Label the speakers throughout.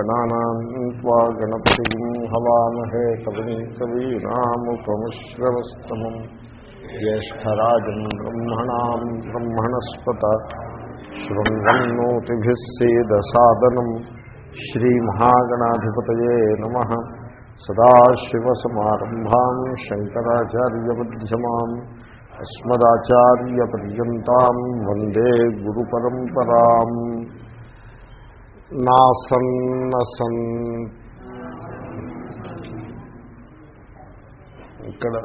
Speaker 1: గణానాం త్వా గణపతిం హవామహే కవిం కవీనాముపముశ్రవస్తమం జ్యేష్టరాజం బ్రహ్మణాం బ్రహ్మణస్పత శృణ్వన్నోతిభిः సేదసాదనం శ్రీమహాగణాధిపతయే నమ సదాశివసమారంభాం శంకరాచార్యమధ్యమాం అస్మదాచార్యపర్యంతం వందే గురుపరంపరాం నాసన్నసన్ ఇక్కడ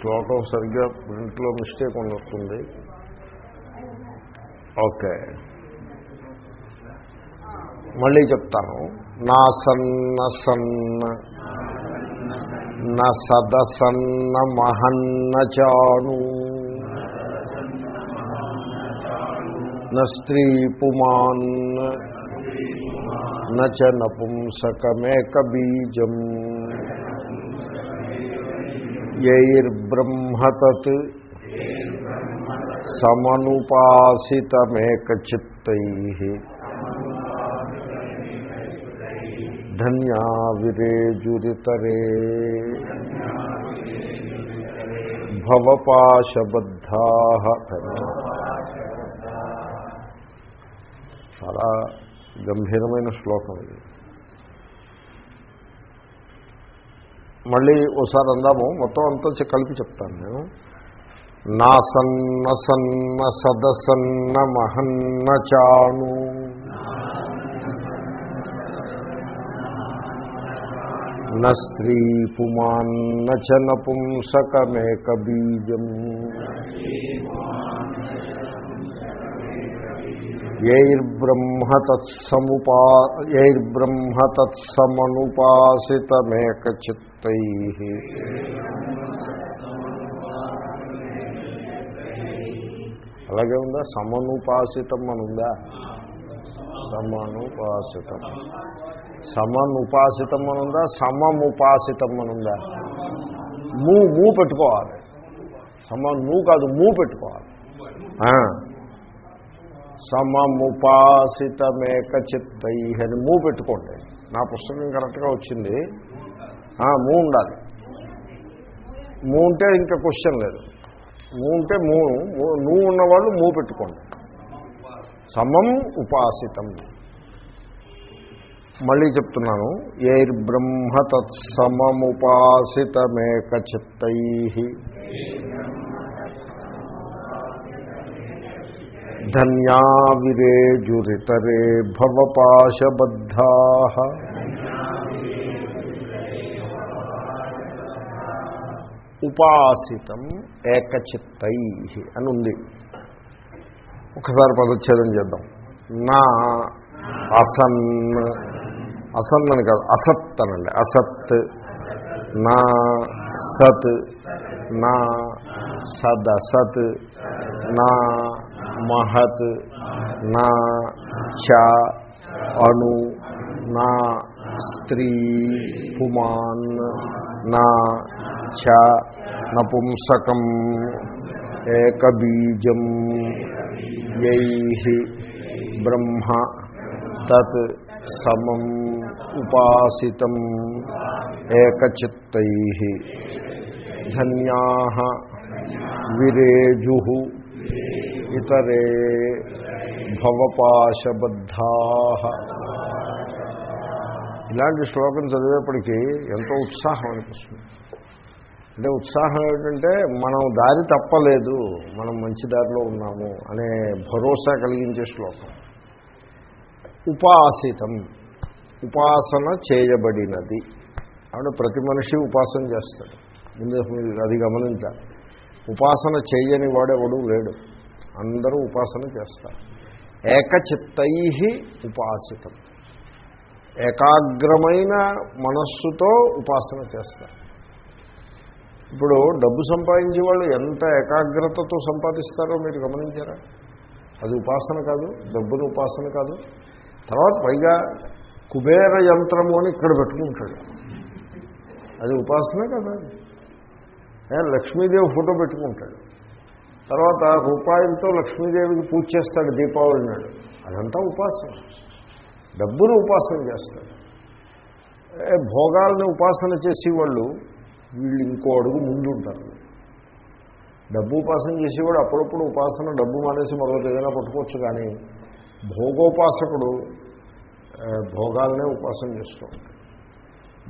Speaker 1: శ్లోకం సరిగ్గా ప్రింట్లో మిస్టేక్ ఉన్నట్టుంది ఓకే. మళ్ళీ చెప్తాను. నా సన్న సన్న సదసన్న మహన్న చాను. న స్త్రీ పుమాన్ నచ నపుంసకమేకబీజం యైర్బ్రహ్మతత్ సమనుపాసితమేకచిత్తై ధన్యా విరేజురితరే భవపాశబద్ధా చాలా గంభీరమైన శ్లోకం ఇది. మళ్ళీ ఓసారి అందాము. మొత్తం అంతా కలిపి చెప్తాను నేను. నా సన్న సన్న సదసన్న మహన్న చాను న స్త్రీ పుమాన్న చ నపుంసకమేక బీజం యైర్బ్రహ్మ తత్సముపా యైర్బ్రహ్మ తత్సమనుపాసితమేక చిత్తై అలాగే ఉందా? సమనుపాసితం అని ఉందా? సమనుపాసితం. సమనుపాసితం అని ఉందా? సమముపాసితం అని ఉందా? మూ మూ పెట్టుకోవాలి. సమ మూ కాదు మూ పెట్టుకోవాలి. ఆ. సమముపాసితమేక చిత్తై అని మూ పెట్టుకోండి. నా పుస్తకం కరెక్ట్గా వచ్చింది. మూ ఉండాలి. మూ ఉంటే ఇంకా క్వశ్చన్ లేదు. మూ ఉంటే మూ నువ్వు ఉన్నవాళ్ళు మూ పెట్టుకోండి. సమం ఉపాసితం. మళ్ళీ చెప్తున్నాను. ఏర్బ్రహ్మ తత్సమముపాసితమేక చిత్తై ధన్యా విరేజురితరే భవపాశబద్ధా. ఉపాసితం ఏకచిత్తై అని ఉంది ఒకసారి పదచ్ఛేదం చేద్దాం. నా అసన్ అసన్ అని కాదు అసత్ అనండి. అసత్ నా సత్ నా సదసత్ నా మహత్ నా చ అణు నా స్త్రీ పుమాన్ నా చ నపుంసకం ఏకబీజం యై బ్రహ్మ తత్ సమం ఉపాసితం ఏకచిత్తై ధన్యా విరేజు ఇతరే భవపాశబద్ధా. ఇలాంటి శ్లోకం చదివేప్పటికీ ఎంతో ఉత్సాహం అనిపిస్తుంది. అంటే ఉత్సాహం ఏంటంటే మనం దారి తప్పలేదు మనం మంచి దారిలో ఉన్నాము అనే భరోసా కలిగించే శ్లోకం. ఉపాసితం ఉపాసన చేయబడినది. అంటే ప్రతి మనిషి ఉపాసన చేస్తాడు. ముందు అది గమనించాలి. ఉపాసన చేయని వాడెవడు లేడు. అందరూ ఉపాసన చేస్తారు. ఏకచిత్తై ఉపాసితం. ఏకాగ్రమైన మనస్సుతో ఉపాసన చేస్తారు. ఇప్పుడు డబ్బు సంపాదించే వాళ్ళు ఎంత ఏకాగ్రతతో సంపాదిస్తారో మీరు గమనించారా? అది ఉపాసన కాదు డబ్బును ఉపాసన కాదు. తర్వాత పైగా కుబేర యంత్రము అని ఇక్కడ పెట్టుకుంటాడు. అది ఉపాసన కదా. లక్ష్మీదేవి ఫోటో పెట్టుకుంటాడు. తర్వాత రూపాయలతో లక్ష్మీదేవికి పూజ చేస్తాడు దీపావళి నాడు. అదంతా ఉపాసన. డబ్బును ఉపాసన చేస్తాడు. ఏ, ఉపాసన చేసేవాళ్ళు వీళ్ళు ఇంకో అడుగు ముందుంటారు. డబ్బు ఉపాసన చేసేవాడు అప్పుడప్పుడు ఉపాసన డబ్బు మానేసి మరొకటి ఏదైనా పట్టుకోవచ్చు కానీ భోగోపాసకుడు భోగాలనే ఉపాసన చేస్తూ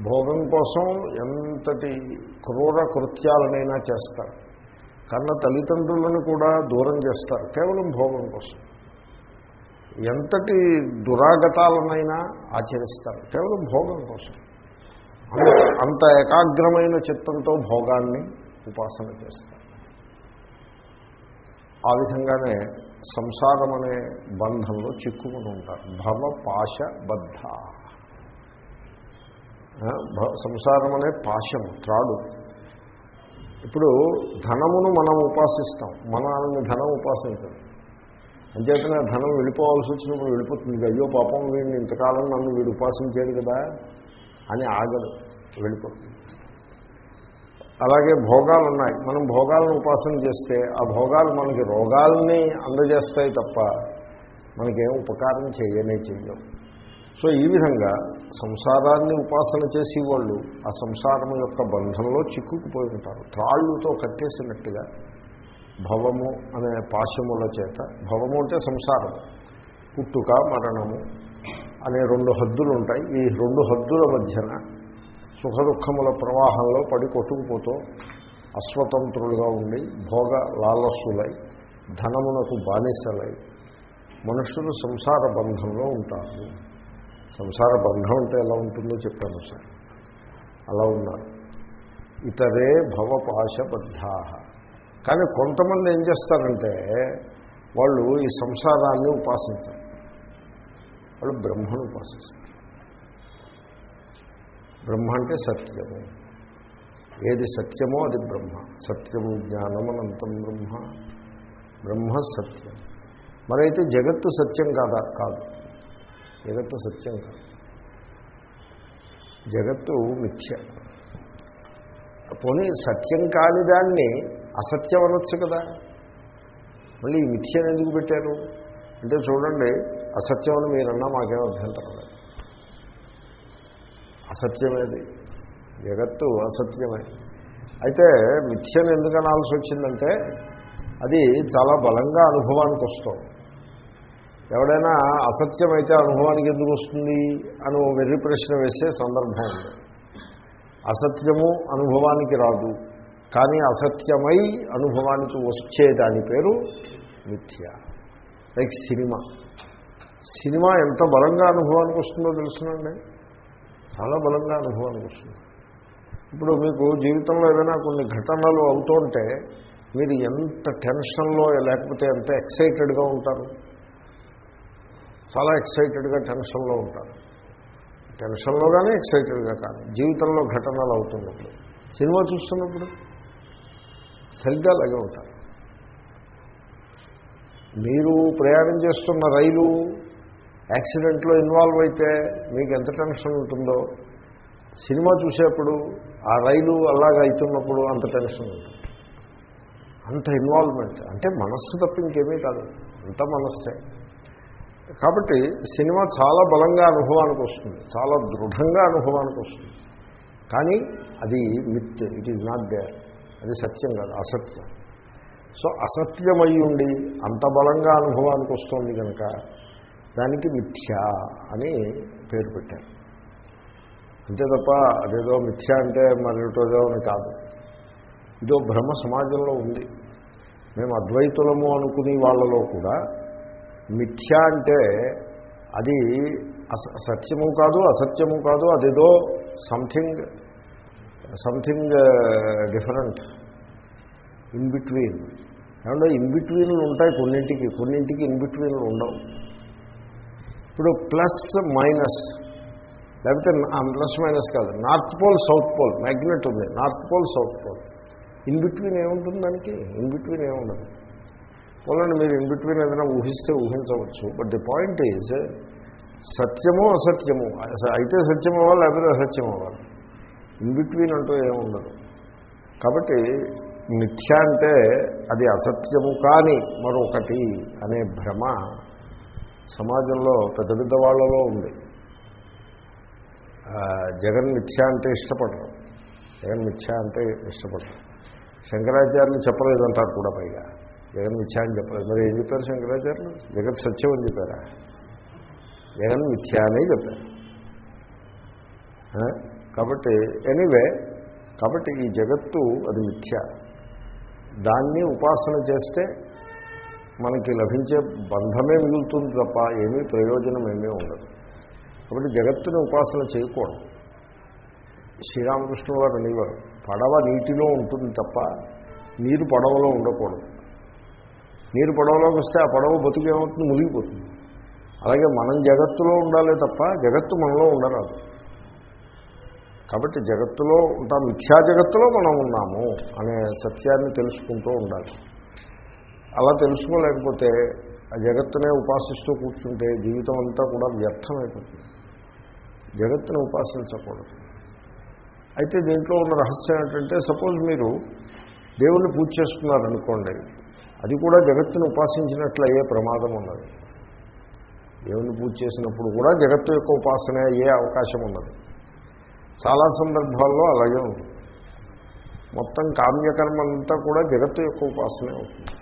Speaker 1: భోగం కోసం ఎంతటి క్రూర కృత్యాలనైనా చేస్తారు. కన్న తల్లిదండ్రులను కూడా దూరం చేస్తారు. కేవలం భోగం కోసం. ఎంతటి దురాగతాలనైనా ఆచరిస్తారు. కేవలం భోగం కోసం. అంత ఏకాగ్రమైన చిత్తంతో భోగాన్ని ఉపాసన చేస్తారు. ఆ విధంగానే సంసారం అనే బంధంలో చిక్కుకుని ఉంటారు. భవ పాశ బద్ధ. భ- సంసారం అనే పాశం త్రాడు. ఇప్పుడు ధనమును మనం ఉపాసిస్తాం. మనల్ని ధనం ఉపాసించదు. అంచేతనే ధనం వెళ్ళిపోవాల్సి వచ్చినప్పుడు వెళ్ళిపోతుంది. అయ్యో పాపం వీడిని ఇంతకాలం నన్ను వీడు ఉపాసించాడు కదా అని ఆగదు. వెళ్ళిపోతుంది. అలాగే భోగాలు ఉన్నాయి. మనం భోగాలను ఉపాసన చేస్తే ఆ భోగాలు మనకి రోగాల్ని అందజేస్తాయి తప్ప మనకేం ఉపకారం చేయనే చెయ్యవు సో ఈ విధంగా సంసారాన్ని ఉపాసన చేసి వాళ్ళు ఆ సంసారం యొక్క బంధంలో చిక్కుకుపోయి ఉంటారు. త్రాళ్ళుతో కట్టేసినట్టుగా భవము అనే పాశముల చేత భవము అంటే సంసారం పుట్టుక మరణము అనే రెండు హద్దులు ఉంటాయి ఈ రెండు హద్దుల మధ్యన సుఖ దుఃఖముల ప్రవాహంలో పడి కొట్టుకుపోతూ అస్వతంత్రులుగా ఉండి భోగ లాలస్సులై ధనమునకు బానిసలై మనుషులు సంసార బంధంలో ఉంటారు. సంసార బంధం అంటే ఎలా ఉంటుందో చెప్పాను సార్. అలా ఉన్నారు. ఇతరే భవపాశబద్ధా. కానీ కొంతమంది ఏం చేస్తారంటే వాళ్ళు ఈ సంసారాన్ని ఉపాసించారు. వాళ్ళు బ్రహ్మను ఉపాసిస్తారు. బ్రహ్మ అంటే సత్యము. ఏది సత్యమో అది బ్రహ్మ. సత్యము జ్ఞానం అనంతం బ్రహ్మ. బ్రహ్మ సత్యం. మరైతే జగత్తు సత్యం కాదా? కాదు. జగత్తు సత్యం కాదు. జగత్తు మిథ్య. పోనీ సత్యం కాని దాన్ని అసత్యం అనొచ్చు కదా. మళ్ళీ ఈ మిథ్యను ఎందుకు పెట్టారు? అంటే చూడండి అసత్యం అని మీరన్నా మాకేం అభ్యంతరం లేదు అసత్యమేది జగత్తు అసత్యమే. అయితే మిథ్యను ఎందుకు అనాల్సి వచ్చిందంటే అది చాలా బలంగా అనుభవానికి వస్తుంది ఎవడైనా అసత్యమైతే అనుభవానికి ఎందుకు వస్తుంది అని ఓ వెర్రి ప్రశ్న వేసే సందర్భం ఉంది. అసత్యము అనుభవానికి రాదు కానీ అసత్యమై అనుభవానికి వచ్చే దాని పేరు మిథ్య లైక్ సినిమా. సినిమా ఎంత బలంగా అనుభవానికి వస్తుందో తెలుసునండి? చాలా బలంగా అనుభవానికి వస్తుంది. ఇప్పుడు మీకు జీవితంలో ఏదైనా కొన్ని ఘటనలు అవుతుంటే మీరు ఎంత టెన్షన్లో లేకపోతే ఎంత ఎక్సైటెడ్గా ఉంటారు? చాలా ఎక్సైటెడ్గా టెన్షన్లో ఉంటారు. టెన్షన్లో కానీ ఎక్సైటెడ్గా కానీ జీవితంలో ఘటనలు అవుతున్నప్పుడు. సినిమా చూస్తున్నప్పుడు సరిగ్గా అలాగే ఉంటారు. మీరు ప్రయాణం చేస్తున్న రైలు యాక్సిడెంట్లో ఇన్వాల్వ్ అయితే మీకు ఎంత టెన్షన్ ఉంటుందో సినిమా చూసేప్పుడు ఆ రైలు అలాగ అవుతున్నప్పుడు అంత టెన్షన్ ఉంటుంది. అంత ఇన్వాల్వ్మెంట్. అంటే మనస్సు తప్ప ఇంకేమీ కాదు. అంత మనస్సే. కాబట్టి సినిమా చాలా బలంగా అనుభవానికి వస్తుంది. చాలా దృఢంగా అనుభవానికి వస్తుంది. కానీ అది myth it is not there అది సత్యం కాదు అసత్యం. సో అసత్యమై ఉండి అంత బలంగా అనుభవానికి వస్తుంది కనుక దానికి మిథ్య అని పేరు పెట్టారు. అంతే తప్ప అదేదో మిథ్య అంటే మరేటోదో అని కాదు. ఇదో భ్రమ సమాజంలో ఉంది. మేము అద్వైతులము అనుకునే వాళ్ళలో కూడా మిథ్య అంటే అది అస- సత్యము కాదు అసత్యము కాదు అదేదో something something different in between ఏమంటే ఇన్ బిట్వీన్లు ఉంటాయి కొన్నింటికి కొన్నింటికి ఇన్ బిట్వీన్లు ఉండవు. ఇప్పుడు ప్లస్ మైనస్ లేకపోతే ప్లస్ మైనస్ కాదు. North pole south pole magnet ఉంది. North pole south pole in between ఏముంటుంది దానికి? ఇన్ బిట్వీన్ ఏముండదు. పోలండి మీరు ఇన్ బిట్వీన్ ఏదైనా ఊహిస్తే ఊహించవచ్చు. బట్ ది పాయింట్ ఈజ్ సత్యము అసత్యము అయితే సత్యం అవ్వాలి లేకపోతే అసత్యం అవ్వాలి? ఇన్ బిట్వీన్ అంటూ ఏముండదు కాబట్టి మిథ్య అంటే అది అసత్యము కాని మరొకటి అనే భ్రమ సమాజంలో పెద్ద పెద్ద వాళ్ళలో ఉంది. జగన్ మిథ్య అంటే ఇష్టపడరు. జగన్ మిథ్య అంటే ఇష్టపడరు. శంకరాచార్యులు చెప్పలేదంటారు కూడా పైగా. జగన్ మిథ్యా అని చెప్పలేదు. మరి ఏం చెప్పారు శంకరాచార్యులు? జగత్ సత్యం అని చెప్పారా? జగన్ మిథ్యా అనే చెప్పారు. కాబట్టి ఎనీవే కాబట్టి ఈ జగత్తు అది మిథ్య. దాన్ని ఉపాసన చేస్తే మనకి లభించే బంధమే మిగులుతుంది తప్ప ఏమీ ప్రయోజనం ఏమీ ఉండదు. కాబట్టి జగత్తుని ఉపాసన చేయకూడదు. శ్రీరామకృష్ణ వారు అనేవారు పడవ నీటిలో ఉంటుంది తప్ప నీరు పడవలో ఉండకూడదు. నీరు పడవలోకి వస్తే ఆ పడవ బతుకు ఏమవుతుంది మునిగిపోతుంది. అలాగే మనం జగత్తులో ఉండాలి తప్ప జగత్తు మనలో ఉండరాదు. కాబట్టి జగత్తులో ఉంటాం మిథ్యా జగత్తులో మనం ఉన్నాము అనే సత్యాన్ని తెలుసుకుంటూ ఉండాలి. అలా తెలుసుకోలేకపోతే ఆ జగత్తునే ఉపాసిస్తూ కూర్చుంటే జీవితం అంతా కూడా వ్యర్థమైపోతుంది. జగత్తుని ఉపాసించకూడదు. అయితే దీంట్లో ఉన్న రహస్యం ఏంటంటే సపోజ్ మీరు దేవుణ్ణి పూజ చేస్తున్నారనుకోండి అది కూడా జగత్తుని ఉపాసించినట్లు అయ్యే ప్రమాదం ఉన్నది. దేవుణ్ణి పూజ చేసినప్పుడు కూడా జగత్తు యొక్క ఉపాసన అయ్యే అవకాశం ఉన్నది. చాలా సందర్భాల్లో అలాగే ఉంటుంది మొత్తం కామ్యకర్మ అంతా కూడా జగత్తు యొక్క ఉపాసనే అవుతుంది.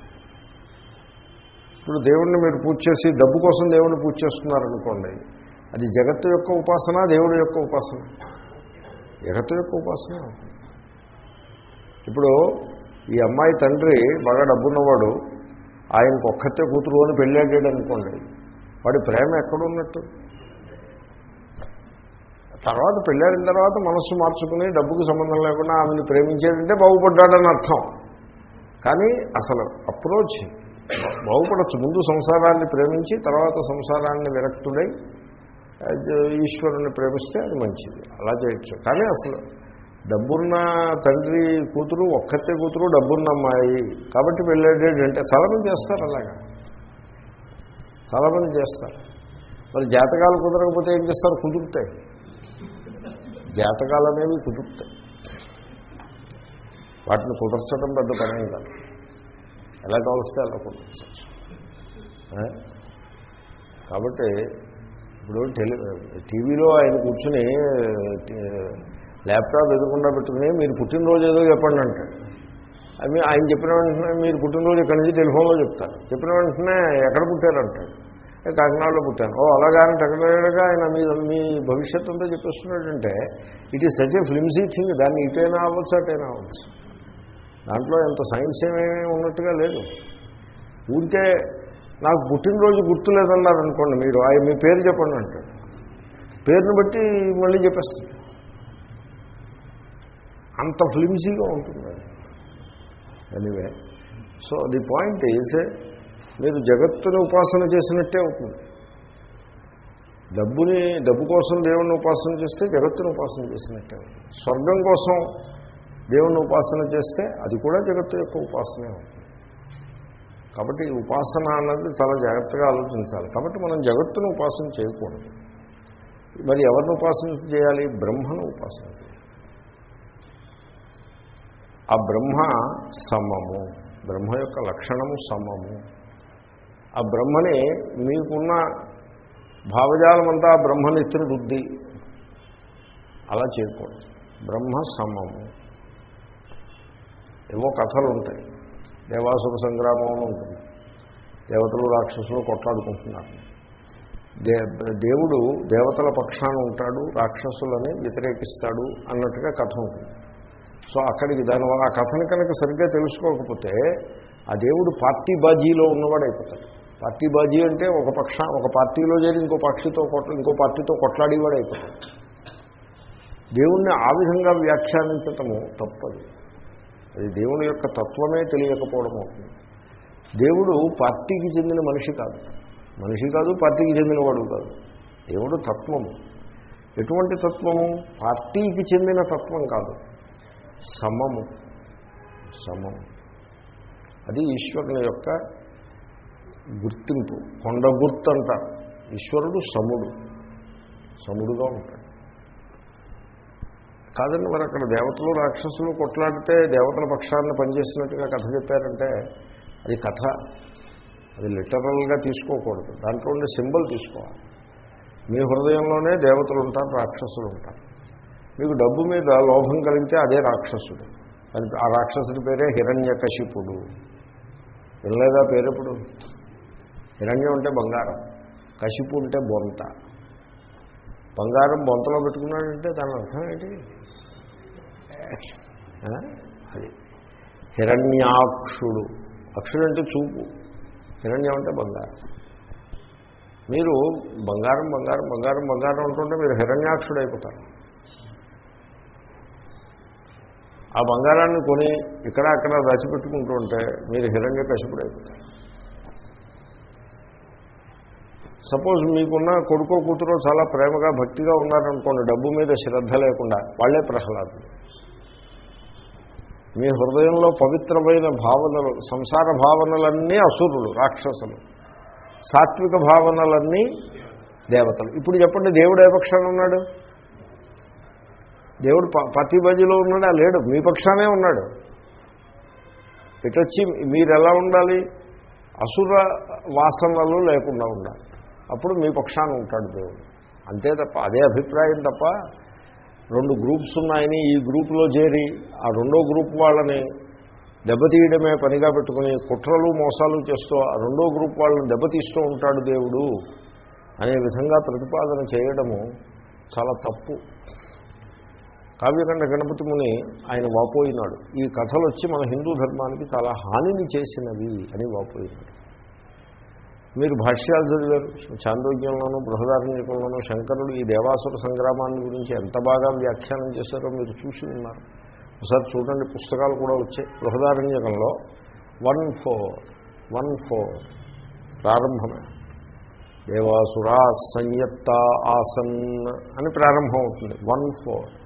Speaker 1: ఇప్పుడు దేవుణ్ణి మీరు పూజ చేసి డబ్బు కోసం దేవుణ్ణి పూజ చేస్తున్నారనుకోండి అది జగత్తు యొక్క ఉపాసన దేవుడి యొక్క ఉపాసన? జగత్తు యొక్క ఉపాసన ఇప్పుడు ఈ అమ్మాయి తండ్రి బాగా డబ్బున్నవాడు. ఆయనకు ఒక్కతే కూతురు అని పెళ్ళాడాడు అనుకోండి వాడి ప్రేమ ఎక్కడున్నట్టు? తర్వాత పెళ్ళాడిన తర్వాత మనస్సు మార్చుకుని డబ్బుకి సంబంధం లేకుండా ఆమెను ప్రేమించాడంటే బాగుపడ్డాడని అర్థం. కానీ అసలు అప్రోచ్ బాగుపడచ్చు. ముందు సంసారాన్ని ప్రేమించి తర్వాత సంసారాన్ని విరక్తుడై అది ఈశ్వరుని ప్రేమిస్తే అది మంచిది. అలా చేయొచ్చు. కానీ అసలు డబ్బున్న తండ్రి కూతురు ఒక్కతే కూతురు డబ్బున్న అమ్మాయి కాబట్టి వెళ్ళాడు అంటే చాలామంది చేస్తారు అలాగా. చాలామంది చేస్తారు. మరి జాతకాలు కుదరకపోతే ఏం చేస్తారు? కుదురుతాయి. జాతకాలు అనేవి కుదురుతాయి. వాటిని కుదర్చడం పెద్ద పని కాదు. ఎలా కావలిస్తే అలా కుదర్చచ్చు. కాబట్టి ఇప్పుడు టెలి టీవీలో ఆయన కూర్చుని ల్యాప్టాప్ ఎదురకుండా పెట్టుకుని మీరు పుట్టినరోజు ఏదో చెప్పండి అంటాడు అవి ఆయన చెప్పిన వెంటనే మీరు పుట్టినరోజు ఇక్కడి నుంచి టెలిఫోన్లో చెప్తారు. చెప్పిన వెంటనే ఎక్కడ పుట్టారంటాడు కాకినాడలో పుట్టాను ఓ అలాగానే టెక్నాలజీగా ఆయన మీ మీ భవిష్యత్ అంతా చెప్పేస్తున్నాడంటే it is such a flimsy thing దాన్ని ఇటైనా అవ్వచ్చు అటైనా అవ్వచ్చు. దాంట్లో ఎంత సైన్స్ ఏమేమి ఉన్నట్టుగా లేదు. ఊరికే నాకు పుట్టినరోజు గుర్తు లేదన్నారు అనుకోండి మీరు ఆయన మీ పేరు చెప్పండి అంటాడు. పేరుని బట్టి మళ్ళీ చెప్పేస్తుంది అంత ఫ్లిమ్సీగా ఉంటుంది anyway so the point is మీరు జగత్తుని ఉపాసన చేసినట్టే అవుతుంది. డబ్బుని డబ్బు కోసం దేవుణ్ణి ఉపాసన చేస్తే జగత్తుని ఉపాసన చేసినట్టే అవుతుంది. స్వర్గం కోసం దేవుణ్ణి ఉపాసన చేస్తే అది కూడా జగత్తు యొక్క ఉపాసనే అవుతుంది. కాబట్టి ఉపాసన అన్నది చాలా జాగ్రత్తగా ఆలోచించాలి. కాబట్టి మనం జగత్తును ఉపాసన చేయకూడదు. మరి ఎవరిని ఉపాసన చేయాలి? బ్రహ్మను ఉపాసన చేయాలి. ఆ బ్రహ్మ సమము. బ్రహ్మ యొక్క లక్షణము సమము. ఆ బ్రహ్మని మీకున్న భావజాలమంతా ఆ బ్రహ్మనెత్తిన అలా చేయకూడదు బ్రహ్మ సమము. ఏవో కథలు ఉంటాయి దేవాసుర సంగ్రామం ఉంటుంది. దేవతలు రాక్షసులు కొట్లాడుకుంటున్నారు. దే దేవుడు దేవతల పక్షాన ఉంటాడు రాక్షసులని వ్యతిరేకిస్తాడు అన్నట్టుగా కథ ఉంటుంది. సో అక్కడికి దానివల్ల ఆ కథను కనుక సరిగ్గా తెలుసుకోకపోతే ఆ దేవుడు పార్టీ బాజీలో ఉన్నవాడు అయిపోతాడు పార్టీ బాజీ అంటే ఒక పక్ష ఒక పార్టీలో చేరి ఇంకో పక్షితో కొట్ల ఇంకో పార్టీతో కొట్లాడేవాడు అయిపోతాడు దేవుణ్ణి ఆ విధంగా వ్యాఖ్యానించటము తప్పది. అది దేవుని యొక్క తత్వమే తెలియకపోవడం అవుతుంది. దేవుడు పార్టీకి చెందిన మనిషి కాదు. మనిషి కాదు పార్టీకి చెందినవాడు కాదు. దేవుడు తత్వము. ఎటువంటి తత్వము? పార్టీకి చెందిన తత్వం కాదు. సమము. సమము. అది ఈశ్వరుని యొక్క గుర్తింపు. కొండ గుర్తు అంటారు ఈశ్వరుడు సముడు. సముడుగా ఉంటాడు. కాదండి మరి అక్కడ దేవతలు రాక్షసులు కొట్లాడితే దేవతల పక్షాన్ని పనిచేసినట్టుగా కథ చెప్పారంటే అది కథ. అది లిటరల్గా తీసుకోకూడదు. దాంట్లో ఉండే సింబల్ తీసుకోవాలి. మీ హృదయంలోనే దేవతలు ఉంటారు రాక్షసులు ఉంటారు. మీకు డబ్బు మీద లోభం కలిగితే అదే రాక్షసుడు. ఆ రాక్షసుడి పేరే హిరణ్యకశిపుడు. వినలేదా పేరెప్పుడు హిరణ్యం అంటే బంగారం కశిపు అంటే బొంత. బంగారం బొంతలో పెట్టుకున్నాడంటే దాని అర్థం ఏంటి? అది. హిరణ్యాక్షుడు. అక్షుడు అంటే చూపు. హిరణ్యం అంటే బంగారం. మీరు బంగారం బంగారం బంగారం బంగారం అంటుంటే మీరు హిరణ్యాక్షుడు అయిపోతారు. ఆ బంగారాన్ని కొని ఇక్కడ అక్కడ దాచిపెట్టుకుంటూ ఉంటే మీరు హిరంగా కసిపుడైపోతారు సపోజ్ మీకున్న కొడుకో కూతురో చాలా ప్రేమగా భక్తిగా ఉన్నారనుకోండి డబ్బు మీద శ్రద్ధ లేకుండా వాళ్ళే ప్రహ్లాదులు. మీ హృదయంలో పవిత్రమైన భావనలు సంసార భావనలన్నీ అసురులు రాక్షసులు. సాత్విక భావనలన్నీ దేవతలు. ఇప్పుడు చెప్పండి దేవుడు ఏ పక్షాన్ని ఉన్నాడు? దేవుడు ప- పతి బజిలో ఉన్నాడా లేడు మీ పక్షానే ఉన్నాడు. ఇటొచ్చి మీరు ఎలా ఉండాలి? అసుర వాసనలు లేకుండా ఉండాలి. అప్పుడు మీ పక్షాన ఉంటాడు దేవుడు. అంతే తప్ప అదే అభిప్రాయం తప్ప రెండు గ్రూప్స్ ఉన్నాయని ఈ గ్రూపులో చేరి ఆ రెండో గ్రూప్ వాళ్ళని దెబ్బతీయడమే పనిగా పెట్టుకుని కుట్రలు మోసాలు చేస్తూ ఆ రెండో గ్రూప్ వాళ్ళని దెబ్బతీస్తూ ఉంటాడు దేవుడు అనే విధంగా ప్రతిపాదన చేయడము చాలా తప్పు. కావ్యకండ గణపతి ముని ఆయన వాపోయినాడు. ఈ కథలు వచ్చి మన హిందూ ధర్మానికి చాలా హానిని చేసినవి అని వాపోయినాడు. మీరు భాష్యాలు చదివారు చాంద్రోగ్యంలోనూ బృహదారణ్యకంలోనూ శంకరుడు ఈ దేవాసుర సంగ్రామాన్ని గురించి ఎంత బాగా వ్యాఖ్యానం చేశారో మీరు చూసి ఉన్నారు. ఒకసారి చూడండి పుస్తకాలు కూడా వచ్చాయి. బృహదారణ్యకంలో వన్ ఫోర్ వన్ ఫోర్ ప్రారంభమే. దేవాసురా సంయత్త ఆసన్ అని ప్రారంభం అవుతుంది వన్ ఫోర్.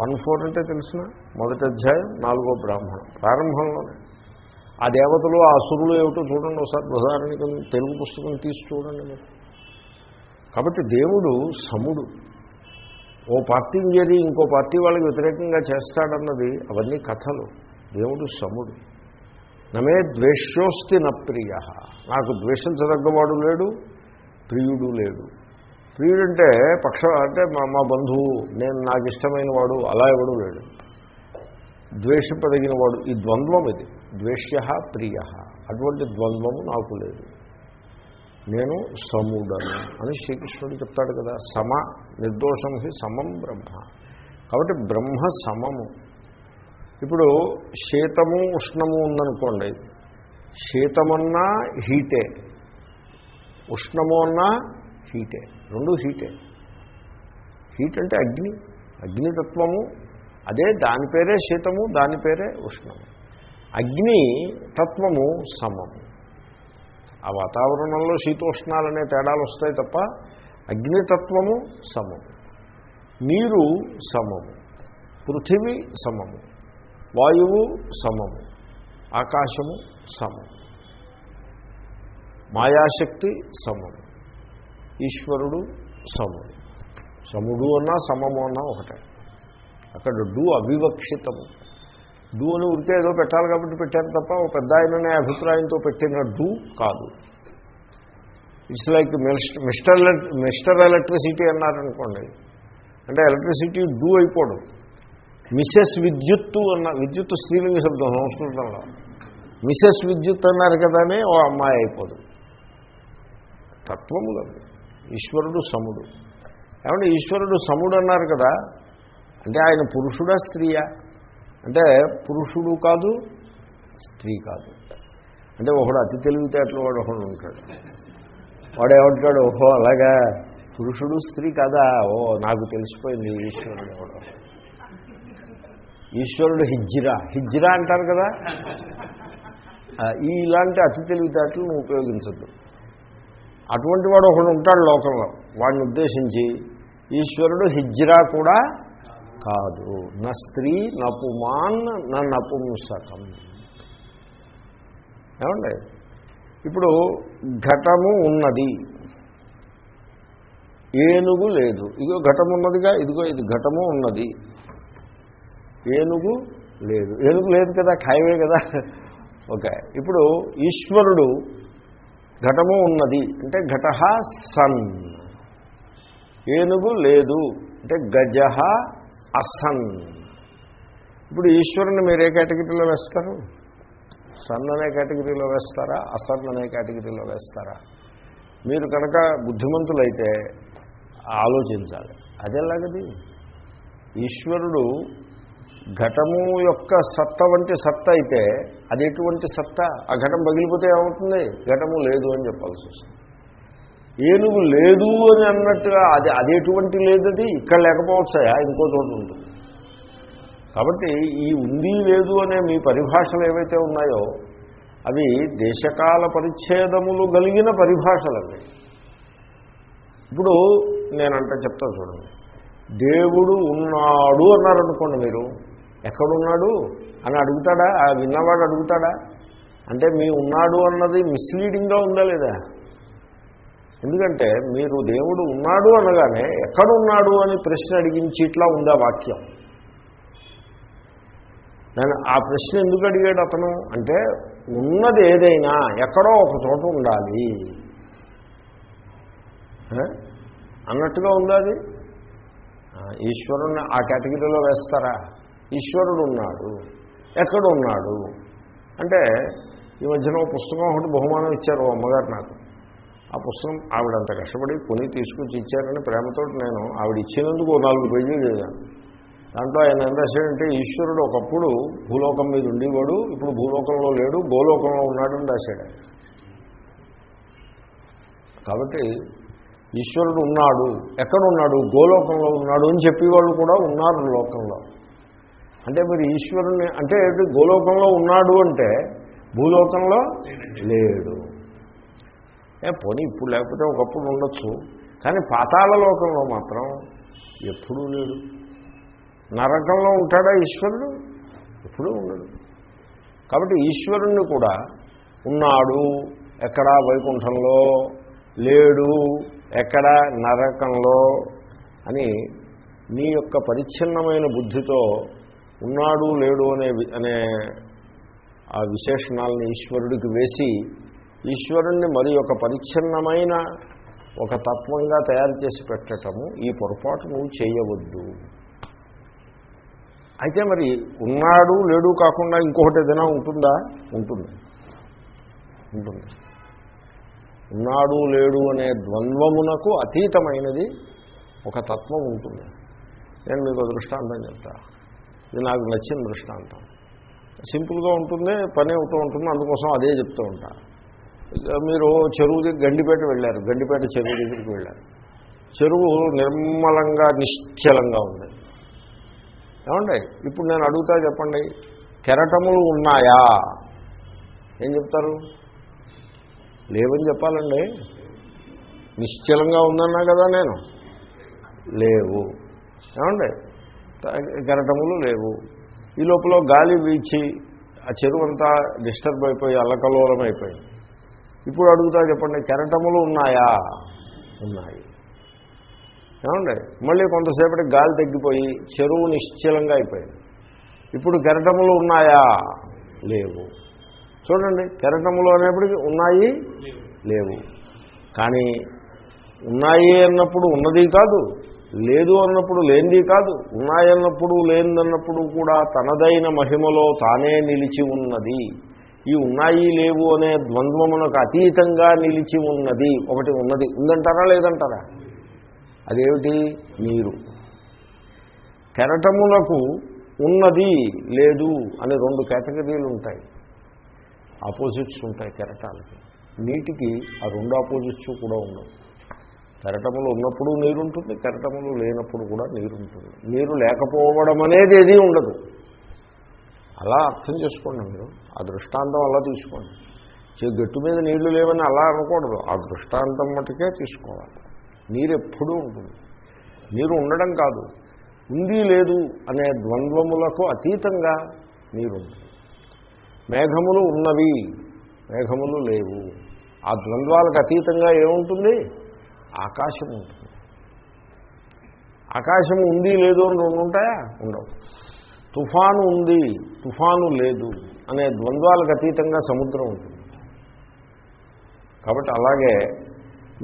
Speaker 1: వన్ ఫోర్ అంటే తెలిసిన మొదటి అధ్యాయం నాలుగో బ్రాహ్మణం. ప్రారంభంలోనే. ఆ దేవతలు ఆ అసురులు ఏమిటో చూడండి ఒకసారి ఉదాహరణకి తెలుగు పుస్తకం తీసి చూడండి మీరు. కాబట్టి దేవుడు సముడు. ఓ పార్టీని చేరి ఇంకో పార్టీ వాళ్ళకి వ్యతిరేకంగా చేస్తాడన్నది అవన్నీ కథలు. దేవుడు సముడు. నమే ద్వేషోస్తి నప్రియ. నాకు ద్వేషించదగ్గవాడు లేడు ప్రియుడు లేడు. ప్రియుడంటే పక్ష అంటే మా మా బంధువు నేను నాకు ఇష్టమైన వాడు అలా ఎవడు లేడు. ద్వేషపదగిన వాడు ఈ ద్వంద్వం ఇది. ద్వేష్య ప్రియ. అటువంటి ద్వంద్వము నాకు లేదు. నేను సముడను అని శ్రీకృష్ణుడు చెప్తాడు కదా సమ నిర్దోషం హి సమం బ్రహ్మ. కాబట్టి బ్రహ్మ సమము. ఇప్పుడు శీతము ఉష్ణము ఉందనుకోండి శీతమన్నా హీటే. ఉష్ణము అన్నా హీటే. రెండు హీటే. హీట్ అంటే అగ్ని. అగ్నితత్వము అదే దాని పేరే శీతము దాని పేరే ఉష్ణము. అగ్ని తత్వము సమము. ఆ వాతావరణంలో శీతోష్ణాలనే తేడాలు వస్తాయి తప్ప అగ్నితత్వము సమము. నీరు సమము. పృథివీ సమము. వాయువు సమము. ఆకాశము సమము. మాయాశక్తి సమము. ఈశ్వరుడు సముడు. సముడు అన్నా సమము అన్నా ఒకటే. అక్కడ డూ అవివక్షితము. డూ అని ఉంటే ఏదో పెట్టాలి కాబట్టి పెట్టారు తప్ప ఒక పెద్ద ఆయననే అభిప్రాయంతో పెట్టిన డూ కాదు. It's like mister mister electricity అన్నారనుకోండి. అంటే ఎలక్ట్రిసిటీ డూ అయిపోవడం మిస్సెస్ విద్యుత్తు అన్న విద్యుత్తు స్త్రీలింగ శబ్దం సంస్కృతంలో. మిసెస్ విద్యుత్ అన్నారు కదా అని ఓ అమ్మాయి అయిపోదు. తత్వము కదా ఈశ్వరుడు సముడు. ఏమంటే ఈశ్వరుడు సముడు అన్నారు కదా అంటే ఆయన పురుషుడా స్త్రీయా? అంటే పురుషుడు కాదు స్త్రీ కాదు. అంటే ఒకడు అతి తెలివితేటలు వాడు ఒకడు ఉంటాడు. వాడు ఏమంటాడు ఓహో అలాగా? పురుషుడు స్త్రీ కదా? ఓ నాకు తెలిసిపోయింది ఈశ్వరుడు ఎవడు. ఈశ్వరుడు హిజ్జిరా. హిజ్జిరా అంటారు కదా? ఈ ఇలాంటి అతి తెలివితేటలు ఉపయోగించద్దు. అటువంటి వాడు ఒకడు ఉంటాడు లోకంలో. వాడిని ఉద్దేశించి ఈశ్వరుడు హిజ్రా కూడా కాదు. నా స్త్రీ నపుమాన్ నా నపుంసకం. ఏమండి? ఇప్పుడు ఘటము ఉన్నది. ఏనుగు లేదు. ఇదిగో ఘటం ఉన్నదిగా ఇదిగో ఇది ఘటము ఉన్నది. ఏనుగు లేదు. ఏనుగు లేదు కదా ఖాయమే కదా. ఓకే. ఇప్పుడు ఈశ్వరుడు ఘటము ఉన్నది. అంటే ఘట సన్. ఏనుగు లేదు. అంటే గజ అసన్. ఇప్పుడు ఈశ్వరుని మీరు ఏ కేటగిరీలో వేస్తారు? సన్ అనే కేటగిరీలో వేస్తారా? అసన్ అనే కేటగిరీలో వేస్తారా? మీరు కనుక బుద్ధిమంతులైతే ఆలోచించాలి. అదేలాగది? ఈశ్వరుడు ఘటము యొక్క సత్త వంటి సత్త అయితే అది ఎటువంటి సత్త? ఆ ఘటం పగిలిపోతే ఏమవుతుంది? ఘటము లేదు అని చెప్పాల్సి వస్తుంది. ఏనుగు లేదు అని అన్నట్టుగా అది అదేటువంటి లేదది? ఇక్కడ లేకపోవచ్చాయా? ఇంకో చోటు ఉంటుంది. కాబట్టి ఈ ఉంది లేదు అనే మీ పరిభాషలు ఏవైతే ఉన్నాయో అవి దేశకాల పరిచ్ఛేదములు కలిగిన పరిభాషలు అవి ఇప్పుడు నేనంట చెప్తా చూడండి. దేవుడు ఉన్నాడు అన్నారనుకోండి మీరు ఎక్కడున్నాడు అని అడుగుతాడా? ఆ విన్నవాడు అడుగుతాడా? అంటే మీ ఉన్నాడు అన్నది మిస్లీడింగ్గా ఉందా లేదా? ఎందుకంటే మీరు దేవుడు ఉన్నాడు అనగానే ఎక్కడున్నాడు అని ప్రశ్న అడిగించి ఇట్లా ఉందా వాక్యం? నేను ఆ ప్రశ్న ఎందుకు అడిగాడు అతను? అంటే ఉన్నది ఏదైనా ఎక్కడో ఒక చోట ఉండాలి. అన్నట్టుగా ఉందా అది? ఆ, ఈశ్వరుణ్ణి ఆ కేటగిరీలో వేస్తారా? ఈశ్వరుడు ఉన్నాడు ఎక్కడ ఉన్నాడు అంటే ఈ మధ్యన ఒక పుస్తకం ఒకటి బహుమానం ఇచ్చారు ఓ అమ్మగారు నాకు. ఆ పుస్తకం ఆవిడ అంత కష్టపడి కొని తీసుకొచ్చి ఇచ్చారని ప్రేమతో నేను ఆవిడ ఇచ్చినందుకు నాలుగు పేజీలు చేశాను దాంట్లో ఆయన ఏం రాశాడంటే ఈశ్వరుడు ఒకప్పుడు భూలోకం మీద ఉండేవాడు ఇప్పుడు భూలోకంలో లేడు గోలోకంలో ఉన్నాడని రాశాడు. కాబట్టి ఈశ్వరుడు ఉన్నాడు ఎక్కడ ఉన్నాడు గోలోకంలో ఉన్నాడు అని చెప్పేవాళ్ళు కూడా ఉన్నారు లోకంలో. అంటే మరి ఈశ్వరుని అంటే గోలోకంలో ఉన్నాడు అంటే భూలోకంలో లేడు. ఏ పోనీ ఇప్పుడు లేకపోతే ఒకప్పుడు ఉండొచ్చు. కానీ పాతాళ లోకంలో మాత్రం ఎప్పుడూ లేడు. నరకంలో ఉంటాడా ఈశ్వరుడు? ఎప్పుడూ ఉండడు. కాబట్టి ఈశ్వరుణ్ణి కూడా ఉన్నాడు ఎక్కడ వైకుంఠంలో లేడు ఎక్కడ నరకంలో అని నీ యొక్క పరిచ్ఛిన్నమైన బుద్ధితో ఉన్నాడు లేడు అనే అనే ఆ విశేషణాలను ఈశ్వరుడికి వేసి ఈశ్వరుణ్ణి మరి ఒక పరిచ్ఛిన్నమైన ఒక తత్వంగా తయారు చేసి పెట్టటము ఈ పొరపాటు నువ్వు చేయవద్దు. అయితే మరి ఉన్నాడు లేడు కాకుండా ఇంకొకటి ఏదైనా ఉంటుందా? ఉంటుంది. ఉంటుంది. ఉన్నాడు లేడు అనే ద్వంద్వమునకు అతీతమైనది ఒక తత్వం ఉంటుంది. నేను మీకు దృష్టాంతం చెప్తాను ఇది నాకు నచ్చిన దృష్టాంతం. సింపుల్గా ఉంటుంది పని అవుతూ ఉంటుంది అందుకోసం అదే చెప్తూ ఉంటా. మీరు చెరువు దగ్గర గండిపేట వెళ్ళారు గండిపేట చెరువు దగ్గరికి వెళ్ళారు. చెరువు నిర్మలంగా నిశ్చలంగా ఉంది. ఏమండి? ఇప్పుడు నేను అడుగుతా చెప్పండి కెరటములు ఉన్నాయా? ఏం చెప్తారు? లేవని చెప్పాలండి. నిశ్చలంగా ఉందన్నా కదా నేను. లేవు. ఏమండి? కెరటములు లేవు. ఈ లోపల గాలి వీచి ఆ చెరువు అంతా డిస్టర్బ్ అయిపోయి అల్లకల్లోలం అయిపోయింది ఇప్పుడు అడుగుతా చెప్పండి కెరటములు ఉన్నాయా? ఉన్నాయి. ఏమండి? మళ్ళీ కొంతసేపటి గాలి తగ్గిపోయి చెరువు నిశ్చలంగా అయిపోయింది. ఇప్పుడు కెరటములు ఉన్నాయా? లేవు. చూడండి కెరటములు అనేప్పటికీ ఉన్నాయి? లేవు. కానీ ఉన్నాయి అన్నప్పుడు ఉన్నది కాదు. లేదు అన్నప్పుడు లేనిది కాదు ఉన్నాయన్నప్పుడు లేనిదన్నప్పుడు కూడా తనదైన మహిమలో తానే నిలిచి ఉన్నది. ఈ ఉన్నాయి లేవు అనే ద్వంద్వమునకు అతీతంగా నిలిచి ఉన్నది. ఒకటి ఉన్నది. ఉందంటారా లేదంటారా? అదేమిటి? నీరు కెరటములకు ఉన్నది లేదు అనే రెండు కేటగిరీలు ఉంటాయి. ఆపోజిట్స్ ఉంటాయి కెరటాలకి. నీటికి ఆ రెండు ఆపోజిట్స్ కూడా ఉండవు. కెరటములు ఉన్నప్పుడు నీరుంటుంది కెరటములు లేనప్పుడు కూడా నీరు ఉంటుంది నీరు లేకపోవడం అనేది ఏదీ ఉండదు. అలా అర్థం చేసుకోండి మీరు. ఆ దృష్టాంతం అలా తీసుకోండి. గట్టు మీద నీళ్ళు లేవని అలా అనకూడదు. ఆ దృష్టాంతం మటుకే తీసుకోవాలి. నీరు ఎప్పుడూ ఉంటుంది. నీరు ఉండడం కాదు. ఉంది లేదు అనే ద్వంద్వములకు అతీతంగా నీరు మేఘములు ఉన్నవి మేఘములు లేవు. ఆ ద్వంద్వాలకు అతీతంగా ఏముంటుంది? ఆకాశం ఉంటుంది. ఆకాశం ఉంది లేదు అని రెండు ఉంటాయా? ఉండవు. తుఫాను ఉంది తుఫాను లేదు అనే ద్వంద్వాలకు అతీతంగా సముద్రం ఉంటుంది. కాబట్టి అలాగే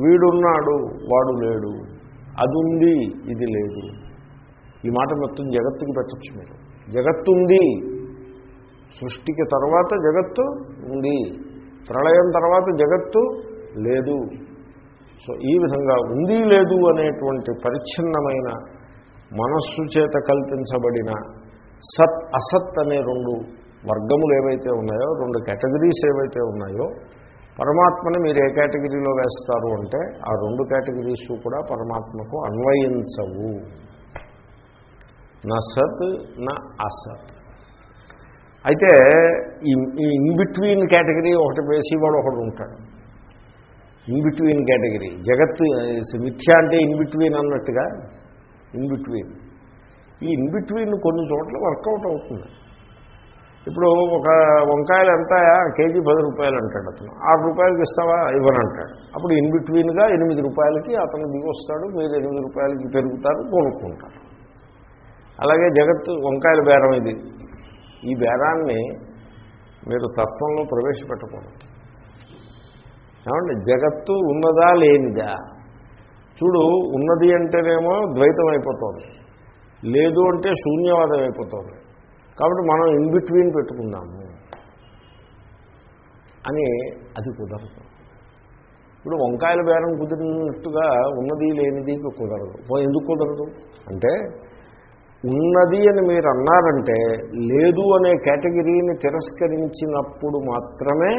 Speaker 1: వీడున్నాడు వాడు లేడు. అది ఉంది ఇది లేదు. ఈ మాట మొత్తం జగత్తుకి పెట్టచ్చు మీరు. జగత్తుంది సృష్టికి తర్వాత జగత్తు ఉంది. ప్రళయం తర్వాత జగత్తు లేదు. సో ఈ విధంగా ఉంది లేదు అనేటువంటి పరిచ్ఛిన్నమైన మనస్సు చేత కల్పించబడిన సత్ అసత్ అనే రెండు వర్గములు ఏవైతే ఉన్నాయో రెండు కేటగిరీస్ ఏవైతే ఉన్నాయో పరమాత్మని మీరు ఏ కేటగిరీలో వేస్తారు అంటే ఆ రెండు కేటగిరీస్ కూడా పరమాత్మకు అన్వయించవు. నా సత్ నా అసత్. అయితే ఈ ఈ ఇన్బిట్వీన్ కేటగిరీ ఒకటి వేసి వాడు ఒకడు ఉంటాడు. In between category. జగత్తు మిథ్య అంటే ఇన్ బిట్వీన్ అన్నట్టుగా ఇన్ బిట్వీన్ ఈ ఇన్ బిట్వీన్ కొన్ని చోట్ల వర్కౌట్ అవుతుంది. ఇప్పుడు ఒక వంకాయలు ఎంత కేజీ పది రూపాయలు అంటాడు అతను. ఆరు రూపాయలకి ఇస్తావా? ఇవ్వనంటాడు. అప్పుడు ఇన్బిట్వీన్గా ఎనిమిది రూపాయలకి అతను దిగొస్తాడు మీరు ఎనిమిది రూపాయలకి పెరుగుతారు కొనుక్కుంటారు. అలాగే జగత్తు వంకాయల బేరం ఇది. ఈ బేరాన్ని మీరు తత్వంలో ప్రవేశపెట్టకూడదు. ఏమండి జగత్తు ఉన్నదా లేనిదా? చూడు ఉన్నది అంటేనేమో ద్వైతం అయిపోతుంది లేదు అంటే శూన్యవాదం అయిపోతుంది కాబట్టి మనం ఇన్ బిట్వీన్ పెట్టుకుందాము అని అది కుదరదు. ఇప్పుడు వంకాయల బేరం కుదిరినట్టుగా ఉన్నది లేనిది కుదరదు. ఎందుకు కుదరదు? అంటే ఉన్నది అని మీరు అన్నారంటే లేదు అనే కేటగిరీని తిరస్కరించినప్పుడు మాత్రమే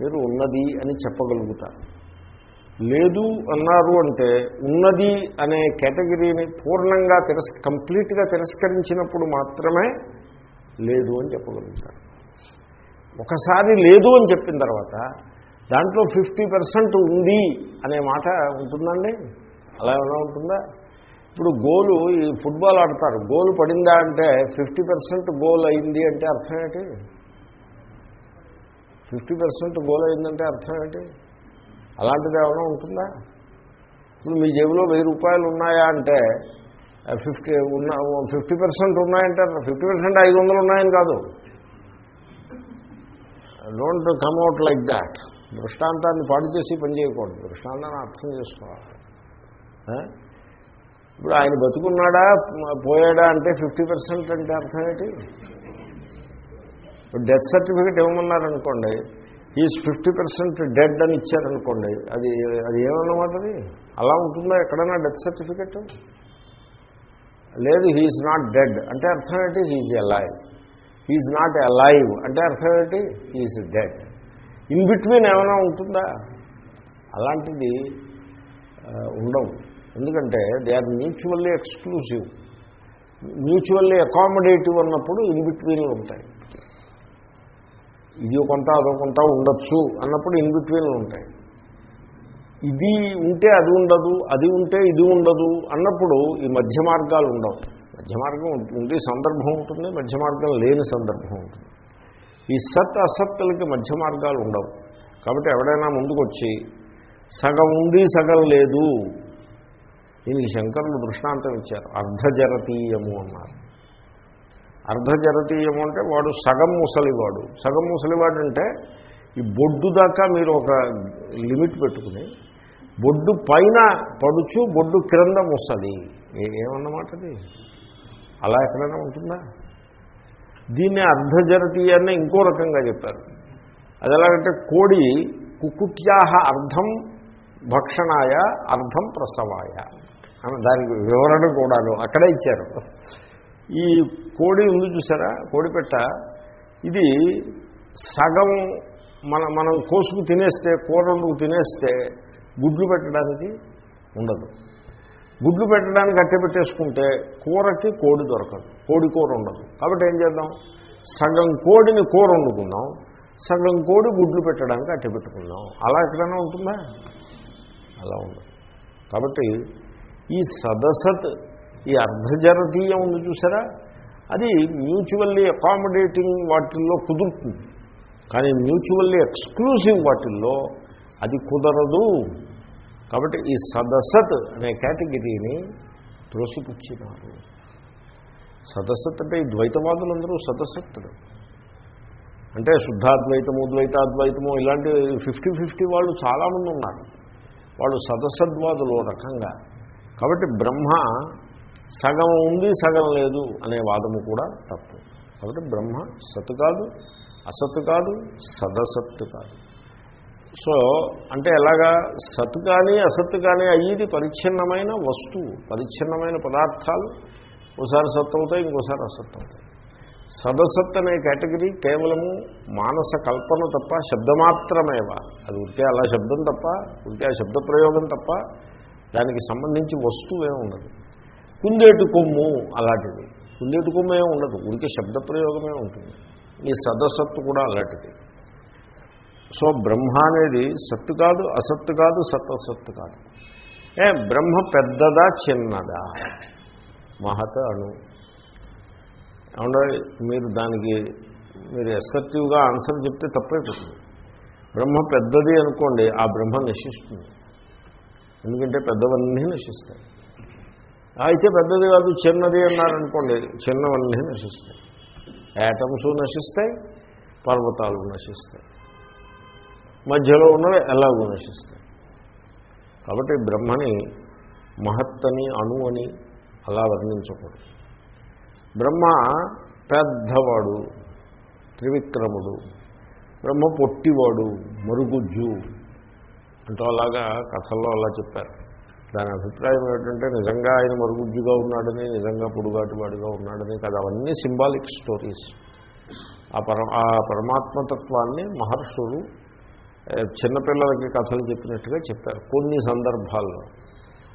Speaker 1: మీరు ఉన్నది అని చెప్పగలుగుతారు. లేదు అన్నారు అంటే ఉన్నది అనే కేటగిరీని పూర్ణంగా తిరస్ కంప్లీట్గా తిరస్కరించినప్పుడు మాత్రమే లేదు అని చెప్పగలుగుతారు. ఒకసారి లేదు అని చెప్పిన తర్వాత దాంట్లో ఫిఫ్టీ పర్సెంట్ ఉంది అనే మాట ఉంటుందండి? అలా ఏమైనా ఉంటుందా? ఇప్పుడు గోలు ఈ ఫుట్బాల్ ఆడతారు. గోలు పడిందా అంటే ఫిఫ్టీ పర్సెంట్ గోల్ అయింది అంటే అర్థం ఏంటి? ఫిఫ్టీ పర్సెంట్ గోల్ అయిందంటే అర్థం ఏంటి? అలాంటిది ఏమైనా ఉంటుందా? ఇప్పుడు మీ జేబులో వెయ్యి రూపాయలు ఉన్నాయా అంటే ఫిఫ్టీ ఉన్న ఫిఫ్టీ పర్సెంట్ ఉన్నాయంటే ఫిఫ్టీ పర్సెంట్ ఐదు వందలు ఉన్నాయని కాదు. డోంట్ కమ్అట్ లైక్ దాట్ దృష్టాంతాన్ని పాడు చేసి పని చేయకూడదు. దృష్టాంతాన్ని అర్థం చేసుకోవాలి. ఇప్పుడు ఆయన బతుకున్నాడా పోయాడా అంటే ఫిఫ్టీ పర్సెంట్ అంటే అర్థం ఏంటి? డెత్ సర్టిఫికేట్ ఇవ్వమన్నారనుకోండి ఈజ్ ఫిఫ్టీ పర్సెంట్ డెడ్ అని ఇచ్చారనుకోండి అది అది ఏమన్నమాట అది? అలా ఉంటుందా ఎక్కడైనా డెత్ సర్టిఫికెట్? లేదు హీఈస్ నాట్ డెడ్. అంటే అర్థం ఏంటి? He is alive. He is not alive. అంటే అర్థం ఏంటి? He's dead. ఇన్ బిట్వీన్ ఏమైనా ఉంటుందా? అలాంటిది ఉండవు. ఎందుకంటే they are mutually exclusive. Mutually accommodative అన్నప్పుడు ఇన్ బిట్వీన్లు ఉంటాయి. ఇది కొంత అదో కొంత ఉండొచ్చు అన్నప్పుడు ఇన్ బిట్వీన్లు ఉంటాయి. ఇది ఉంటే అది ఉండదు అది ఉంటే ఇది ఉండదు అన్నప్పుడు ఈ మధ్య మార్గాలు ఉండవు. మధ్య మార్గం ఉంది సందర్భం ఉంటుంది మధ్య మార్గం లేని సందర్భం ఉంటుంది. ఈ సత్ అసత్తులకి మధ్య మార్గాలు ఉండవు. కాబట్టి ఎవడైనా ముందుకొచ్చి సగం ఉంది సగం లేదు దీనికి శంకరులు దృష్టాంతం ఇచ్చారు. అర్ధజరతీయము అన్నారు. అర్ధజరతీయము అంటే వాడు సగం ముసలివాడు. సగం ముసలివాడు అంటే ఈ బొడ్డు దాకా మీరు ఒక లిమిట్ పెట్టుకుని బొడ్డు పైన పడుచు బొడ్డు క్రింద ముసలి. ఏమన్నమాటది అలా ఎక్కడైనా ఉంటుందా? దీన్ని అర్ధజరతీయాన్ని ఇంకో రకంగా చెప్పారు. అది ఎలాగంటే కోడి కుకుట్యాహ అర్థం భక్షణాయ అర్థం ప్రసవాయ. దానికి వివరణ కూడాను అక్కడే ఇచ్చారు. ఈ కోడి ఉంది చూసారా? కోడి పెట్ట. ఇది సగం మన మనం కోసుకు తినేస్తే కూరలు తినేస్తే గుడ్లు పెట్టడానికి ఉండదు. గుడ్లు పెట్టడానికి అట్టె పెట్టేసుకుంటే కూరకి కోడి దొరకదు. కోడి కూర ఉండదు. కాబట్టి ఏం చేద్దాం? సగం కోడిని కూర వండుకుందాం. సగం కోడి గుడ్లు పెట్టడానికి అట్టె పెట్టుకుందాం. అలా ఎక్కడైనా ఉంటుందా? అలా ఉండదు. కాబట్టి ఈ సదసత్ ఈ అర్ధజరతీయం ఉంది చూసారా? అది మ్యూచువల్లీ అకామిడేటింగ్ వాటిల్లో కుదురుతుంది. కానీ మ్యూచువల్లీ ఎక్స్క్లూసివ్ వాటిల్లో అది కుదరదు. కాబట్టి ఈ సదసత్ అనే కేటగిరీని త్రోసిపుచ్చినారు. సదసత్ అంటే ఈ ద్వైతవాదులందరూ సదసత్తుడు అంటే శుద్ధాద్వైతము ద్వైతాద్వైతము ఇలాంటి ఫిఫ్టీ ఫిఫ్టీ వాళ్ళు చాలామంది ఉన్నారు. వాళ్ళు సదసద్వాదులు రకంగా. కాబట్టి బ్రహ్మ సగం ఉంది సగం లేదు అనే వాదము కూడా తప్పు. కాబట్టి బ్రహ్మ సత్ కాదు అసత్తు కాదు సదసత్తు కాదు. సో అంటే ఎలాగా సత్ కానీ అసత్తు కానీ అయ్యేది పరిచ్ఛిన్నమైన వస్తువు పరిచ్ఛిన్నమైన పదార్థాలు ఒకసారి సత్ అవుతాయి ఇంకోసారి అసత్ అవుతాయి సదసత్ అనే కేటగిరీ కేవలము మానస కల్పన తప్ప శబ్దమాత్రమేవా. అది ఉంటే అలా శబ్దం తప్ప ఉంటే ఆ శబ్ద ప్రయోగం తప్ప దానికి సంబంధించి వస్తువే ఉండదు. కుందేటు కొమ్ము అలాంటిది. కుందేటు కొమ్ము ఏమి ఉండదు ఉడికే శబ్ద ప్రయోగమే ఉంటుంది. ఈ సదసత్తు కూడా అలాంటిది. సో బ్రహ్మ అనేది సత్తు కాదు అసత్తు కాదు సత్తసత్తు కాదు. ఏ బ్రహ్మ పెద్దదా చిన్నదా? మహత అణు ఏమంటే మీరు దానికి మీరు ఎసర్టివ్గా ఆన్సర్ చెప్తే తప్పైపోతుంది బ్రహ్మ పెద్దది అనుకోండి ఆ బ్రహ్మ నశిస్తుంది. ఎందుకంటే పెద్దవన్నీ నశిస్తాయి. అయితే పెద్దది కాదు చిన్నది అన్నారనుకోండి. చిన్నవన్నీ నశిస్తాయి. యాటమ్స్ నశిస్తాయి పర్వతాలు నశిస్తాయి. మధ్యలో ఉన్నవి ఎలాగో నశిస్తాయి. కాబట్టి బ్రహ్మని మహత్తని అణు అని అలా వర్ణించకూడదు. బ్రహ్మ పెద్దవాడు త్రివిక్రముడు. బ్రహ్మ పొట్టివాడు మరుగుజ్జు అంటూ అలాగా కథల్లో అలా చెప్పారు. దాని అభిప్రాయం ఏమిటంటే నిజంగా ఆయన మరుగుజ్జుగా ఉన్నాడని నిజంగా పొడుగాటివాడిగా ఉన్నాడని కదా అవన్నీ సింబాలిక్ స్టోరీస్ ఆ పర ఆ పరమాత్మతత్వాన్ని మహర్షులు చిన్నపిల్లలకి కథలు చెప్పినట్టుగా చెప్పారు కొన్ని సందర్భాల్లో.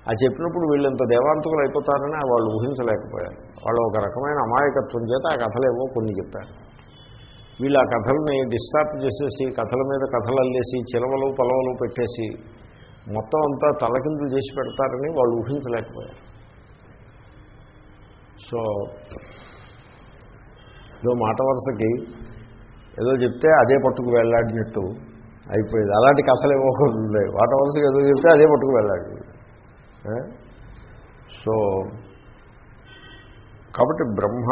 Speaker 1: ఆ చెప్పినప్పుడు వీళ్ళంత దేవాంతకులు అయిపోతారని వాళ్ళు ఊహించలేకపోయారు. వాళ్ళు ఒక రకమైన అమాయకత్వం చేత ఆ కథలేవో కొన్ని చెప్పారు. వీళ్ళు ఆ కథల్ని డిస్టార్ట్ చేసేసి కథల మీద కథలు అల్లేసి చిలవలు పొలవలు పెట్టేసి మొత్తం అంతా తలకిందులు చేసి పెడతారని వాళ్ళు ఊహించలేకపోయారు. సో ఏదో మాట వరుసకి ఏదో చెప్తే అదే పట్టుకు వెళ్ళాడినట్టు అయిపోయేది. అలాంటి కథలు ఏవో ఉన్నాయి. మాట వరుసకి ఏదో చెప్తే అదే పట్టుకు వెళ్ళాడు సో కాబట్టి బ్రహ్మ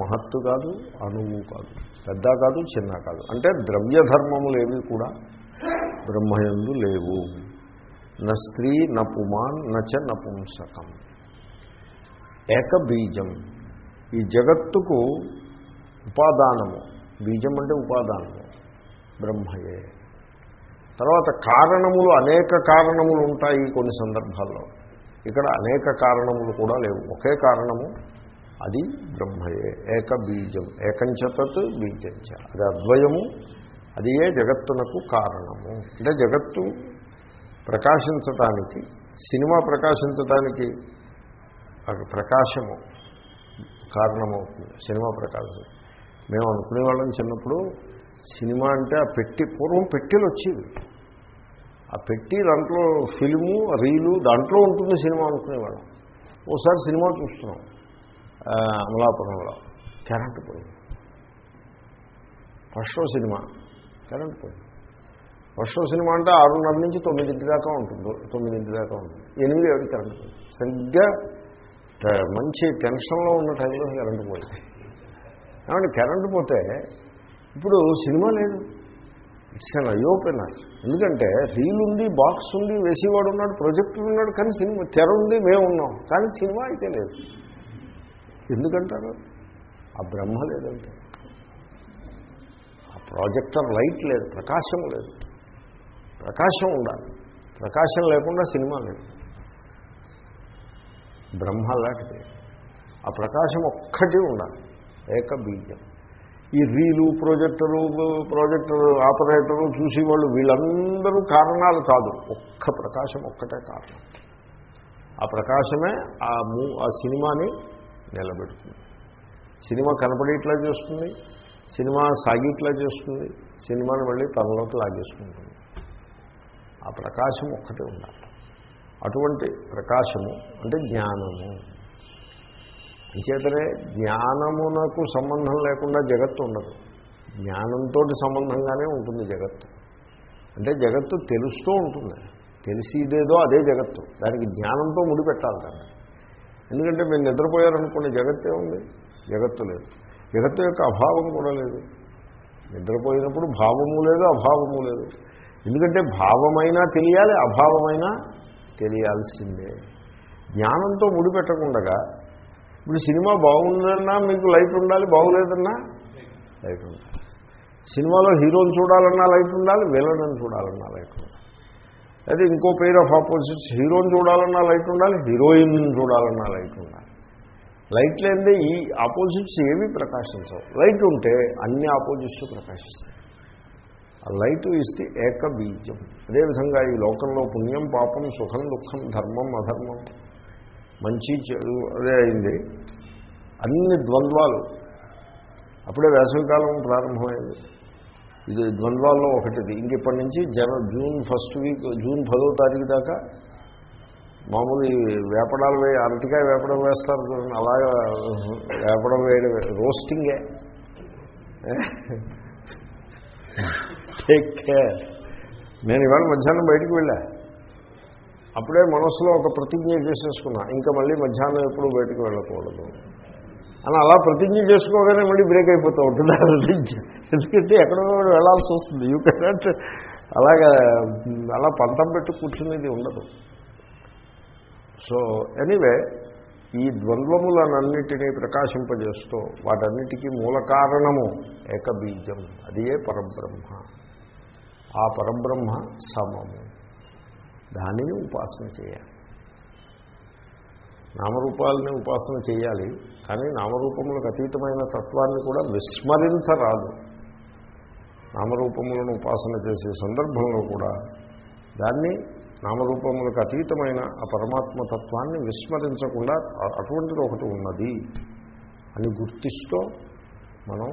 Speaker 1: మహత్తు కాదు అణువు కాదు. పెద్ద కాదు చిన్న కాదు. అంటే ద్రవ్యధర్మములు ఏవి కూడా బ్రహ్మయందు లేవు. న స్త్రీ న పుమాన్ నచ నపుంసకం ఏక బీజం ఈ జగత్తుకు ఉపాదానము. బీజం అంటే ఉపాదానము. బ్రహ్మయే. తర్వాత కారణములు అనేక కారణములు ఉంటాయి కొన్ని సందర్భాల్లో. ఇక్కడ అనేక కారణములు కూడా లేవు. ఒకే కారణము అది బ్రహ్మయే. ఏక బీజం ఏకంచతత్ బీజంచ అది అద్వయము అది ఏ జగత్తునకు కారణము. అంటే జగత్తు ప్రకాశించటానికి సినిమా ప్రకాశించటానికి ప్రకాశము కారణమవుతుంది. సినిమా ప్రకాశం. మేము అనుకునేవాళ్ళం చిన్నప్పుడు సినిమా అంటే ఆ పెట్టి పూర్వం పెట్టెలు వచ్చేవి. ఆ పెట్టి దాంట్లో ఫిల్ము రీలు దాంట్లో ఉంటుంది సినిమా అనుకునేవాళ్ళం. ఓసారి సినిమా చూస్తున్నాం. అమలాపురంలో. కరెంటు పోయింది. First cinema. కరెంటు పోయింది. వర్షం సినిమా అంటే ఆరున్నర నుంచి తొమ్మిదింటి దాకా ఉంటుంది. తొమ్మిదింటి దాకా ఉంటుంది. ఎనిమిది ఏడు కరెంట్ సరిగ్గా మంచి టెన్షన్లో ఉన్న టైంలో కరెంటు పోయింది కాబట్టి కరెంటు పోతే ఇప్పుడు సినిమా లేదు. ఇట్స్ అన్ అయోపెనర్ ఎందుకంటే రీల్ ఉంది బాక్స్ ఉంది వేసేవాడు ఉన్నాడు ప్రొజెక్టర్ ఉన్నాడు కానీ సినిమా తెర ఉంది మేము ఉన్నాం. కానీ సినిమా అయితే లేదు. ఎందుకంటారు? ఆ బ్రహ్మ లేదంటే. ఆ ప్రాజెక్టర్ లైట్ లేదు ప్రకాశం లేదు. ప్రకాశం ఉండాలి. ప్రకాశం లేకుండా సినిమా లేదు. బ్రహ్మ లాంటిది. ఆ ప్రకాశం ఒక్కటి ఉండాలి. ఏక బీజం ఈ రీలు ప్రొజెక్టరు ప్రాజెక్టర్ ఆపరేటరు చూసేవాళ్ళు వీళ్ళందరూ కారణాలు కాదు. ఒక్క ప్రకాశం ఒక్కటే కారణం. ఆ ప్రకాశమే ఆ మూ ఆ సినిమాని నిలబెడుతుంది. సినిమా కనపడేట్లా చేస్తుంది. సినిమా సాగిట్లా చేస్తుంది. సినిమాని మళ్ళీ తనలోకి లాగేసుకుంటుంది. ఆ ప్రకాశం ఒక్కటే ఉండాలి. అటువంటి ప్రకాశము అంటే జ్ఞానము. అంచేతనే జ్ఞానమునకు సంబంధం లేకుండా జగత్తు ఉండదు. జ్ఞానంతో సంబంధంగానే ఉంటుంది జగత్తు. అంటే జగత్తు తెలుస్తూ ఉంటుంది. తెలిసిదేదో అదే జగత్తు. దానికి జ్ఞానంతో ముడిపెట్టాలి దాన్ని. ఎందుకంటే మీరు నిద్రపోయారనుకునే జగత్తే ఉంది? జగత్తు లేదు. జగత్తు యొక్క అభావం కూడా లేదు. నిద్రపోయినప్పుడు భావము లేదు అభావము లేదు. ఎందుకంటే భావమైనా తెలియాలి అభావమైనా తెలియాల్సిందే. జ్ఞానంతో ముడిపెట్టకుండగా ఇప్పుడు సినిమా బాగుందన్నా మీకు లైట్ ఉండాలి బాగులేదన్నా లైట్ ఉండాలి. సినిమాలో హీరోని చూడాలన్నా లైట్ ఉండాలి విలన్ చూడాలన్నా లైట్ ఉండాలి. అయితే ఇంకో పేర్ ఆఫ్ ఆపోజిట్స్ హీరోని చూడాలన్నా లైట్ ఉండాలి హీరోయిన్ చూడాలన్నా లైట్ ఉండాలి. లైట్ లేనిదే ఈ ఆపోజిట్స్ ఏమీ ప్రకాశించవు. లైట్ ఉంటే అన్ని ఆపోజిట్స్ ప్రకాశిస్తాయి. లైట్ ఇస్ ది ఏక బీజం అదేవిధంగా ఈ లోకంలో పుణ్యం పాపం సుఖం దుఃఖం ధర్మం అధర్మం మంచి చెడు అదే అయింది. అన్ని ద్వంద్వాలు. అప్పుడే వేసవికాలం ప్రారంభమైంది. ఇది ద్వంద్వాల్లో ఒకటిది. ఇంకెప్పటి నుంచి జన జూన్ ఫస్ట్ వీక్ జూన్ పదో తారీఖు దాకా మామూలు వేపడాలు వే అరటికాయ వేపడం వేస్తారు చూడండి. అలాగా వేపడం వేయడం రోస్టింగే. టేక్ కేర్ నేను ఇవాళ మధ్యాహ్నం బయటికి వెళ్ళా. అప్పుడే మనసులో ఒక ప్రతిజ్ఞ చేసేసుకున్నా. ఇంకా మళ్ళీ మధ్యాహ్నం ఎప్పుడు బయటకు వెళ్ళకూడదు. అని అలా ప్రతిజ్ఞ చేసుకోగానే మళ్ళీ బ్రేక్ అయిపోతూ ఉంటుంది ప్రతిజ్ఞ. ఎందుకంటే ఎక్కడో వెళ్ళాల్సి వస్తుంది. యూ కెనాట్ అలాగా అలా పంతం పెట్టి కూర్చునేది ఉండదు. సో ఎనీవే ఈ ద్వంద్వములనన్నిటినీ ప్రకాశింపజేస్తూ వాటన్నిటికీ మూల కారణము ఏకబీజం. అది ఏ పరబ్రహ్మ. ఆ పరబ్రహ్మ సమము. దానిని ఉపాసన చేయాలి. నామరూపాలని ఉపాసన చేయాలి కానీ నామరూపములకు అతీతమైన తత్వాన్ని కూడా విస్మరించరాదు. నామరూపములను ఉపాసన చేసే సందర్భంలో కూడా దాన్ని నామరూపములకు అతీతమైన ఆ పరమాత్మ తత్వాన్ని విస్మరించకుండా అటువంటిది ఒకటి ఉన్నది అని గుర్తిస్తూ మనం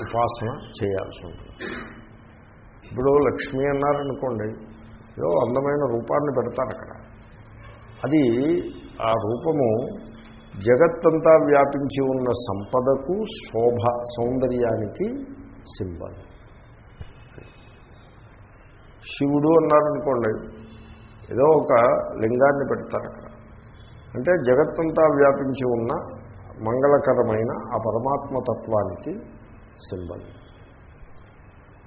Speaker 1: ఉపాసన చేయాల్సి ఉంటుంది. ఇప్పుడు లక్ష్మి అన్నారనుకోండి ఏదో అందమైన రూపాన్ని పెడతారు అక్కడ. అది ఆ రూపము జగత్తంతా వ్యాపించి ఉన్న సంపదకు శోభ సౌందర్యానికి సింబల్. శివుడు అన్నారనుకోండి ఏదో ఒక లింగాన్ని పెడతారు అక్కడ. అంటే జగత్తంతా వ్యాపించి ఉన్న మంగళకరమైన ఆ పరమాత్మ తత్వానికి సింబల్.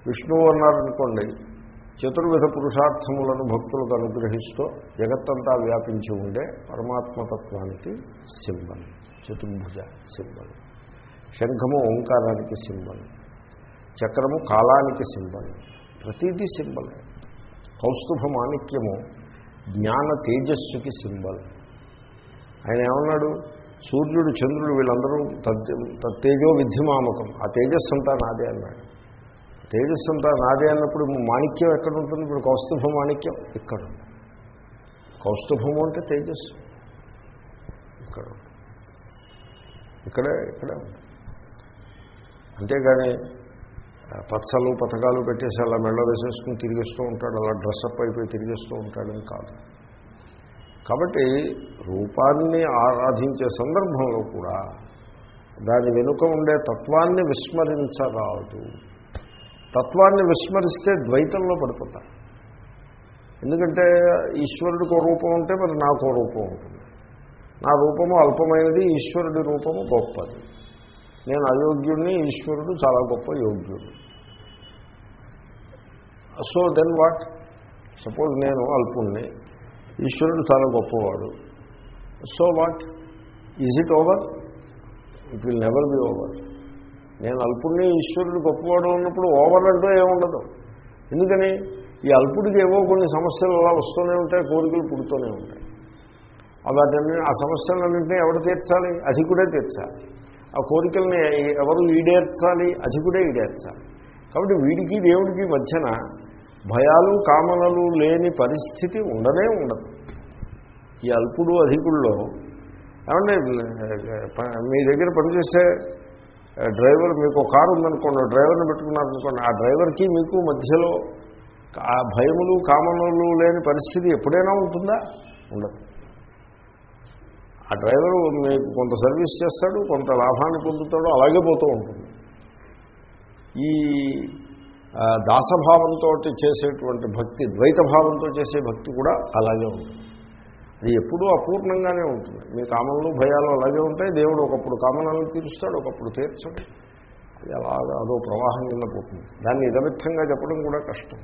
Speaker 1: విష్ణువు అన్నారనుకోండి చతుర్విధ పురుషార్థములను భక్తులకు అనుగ్రహిస్తూ జగత్తంతా వ్యాపించి ఉండే పరమాత్మతత్వానికి సింబల్ చతుర్భుజ సింబల్. శంఖము ఓంకారానికి సింబల్ చక్రము కాలానికి సింబల్ ప్రతిదీ సింబల్. కౌస్తుభ మాణిక్యము జ్ఞాన తేజస్సుకి సింబల్. ఆయన ఏమన్నాడు? సూర్యుడు చంద్రుడు వీళ్ళందరూ తత్తేజో విద్యమామకం ఆ తేజస్సు అంతా నాదే అన్నాడు. తేజస్సు అంతా నాదే అన్నప్పుడు మాణిక్యం ఎక్కడ ఉంటుంది ఇప్పుడు కౌస్తుభ మాణిక్యం ఇక్కడ. కౌస్తుభము అంటే తేజస్సు. ఇక్కడ. ఇక్కడే ఇక్కడే అంతేగాని పచ్చలు పథకాలు పెట్టేసి అలా మెళ్ళ వేసేసుకుని తిరిగిస్తూ ఉంటాడు. అలా డ్రెస్అప్ అయిపోయి తిరిగేస్తూ ఉంటాడని కాదు. కాబట్టి రూపాన్ని ఆరాధించే సందర్భంలో కూడా దాని వెనుక ఉండే తత్వాన్ని విస్మరించరాదు. తత్వాన్ని విస్మరిస్తే ద్వైతంలో పడిపోతారు. ఎందుకంటే ఈశ్వరుడికి రూపం ఉంటే మరి నాకు రూపం ఉంటుంది. నా రూపము అల్పమైనది ఈశ్వరుడి రూపము గొప్పది. నేను అయోగ్యుడిని ఈశ్వరుడు చాలా గొప్ప యోగ్యుడు. సో దెన్ వాట్ సపోజ్ నేను అల్పుణ్ణి. ఈశ్వరుడు చాలా గొప్పవాడు. So what? Is it over it will never be over నేను అల్పుడిని ఈశ్వరుడు గొప్పవాడు ఉన్నప్పుడు ఓవర్ అంటూ ఏముండదు ఎందుకని? ఈ అల్పుడికి ఏవో కొన్ని సమస్యలు అలా వస్తూనే ఉంటాయి కోరికలు పుడుతూనే ఉంటాయి. వాటిని ఆ సమస్యలన్నింటినీ ఎవరు తీర్చాలి? అధికుడే తీర్చాలి. ఆ కోరికల్ని ఎవరు ఈడేర్చాలి? అధికుడే ఈడేర్చాలి. కాబట్టి వీడికి దేవుడికి మధ్యన భయాలు కామనలు లేని పరిస్థితి ఉండనే ఉండదు. ఈ అల్పుడు అధికుల్లో ఏమంటే మీ దగ్గర పనిచేసే డ్రైవర్ మీకు కారు ఉందనుకోండి డ్రైవర్ని పెట్టుకున్నారనుకోండి ఆ డ్రైవర్కి మీకు మధ్యలో ఆ భయములు కామనలు లేని పరిస్థితి ఎప్పుడైనా ఉంటుందా? ఉండదు. ఆ డ్రైవరు మీకు కొంత సర్వీస్ చేస్తాడు కొంత లాభాన్ని పొందుతాడు అలాగే పోతూ ఉంటుంది. ఈ దాసభావంతో చేసేటువంటి భక్తి ద్వైత భావంతో చేసే భక్తి కూడా అలాగే ఉంటుంది. అది ఎప్పుడూ అపూర్ణంగానే ఉంటుంది. మీ కామనలు భయాలు అలాగే ఉంటాయి. దేవుడు ఒకప్పుడు కామనలను తీరుస్తాడు ఒకప్పుడు తీర్చడు. అది అలాగా అదో ప్రవాహం కింద పోతుంది. దాన్ని ఇదమిత్తంగా చెప్పడం కూడా కష్టం.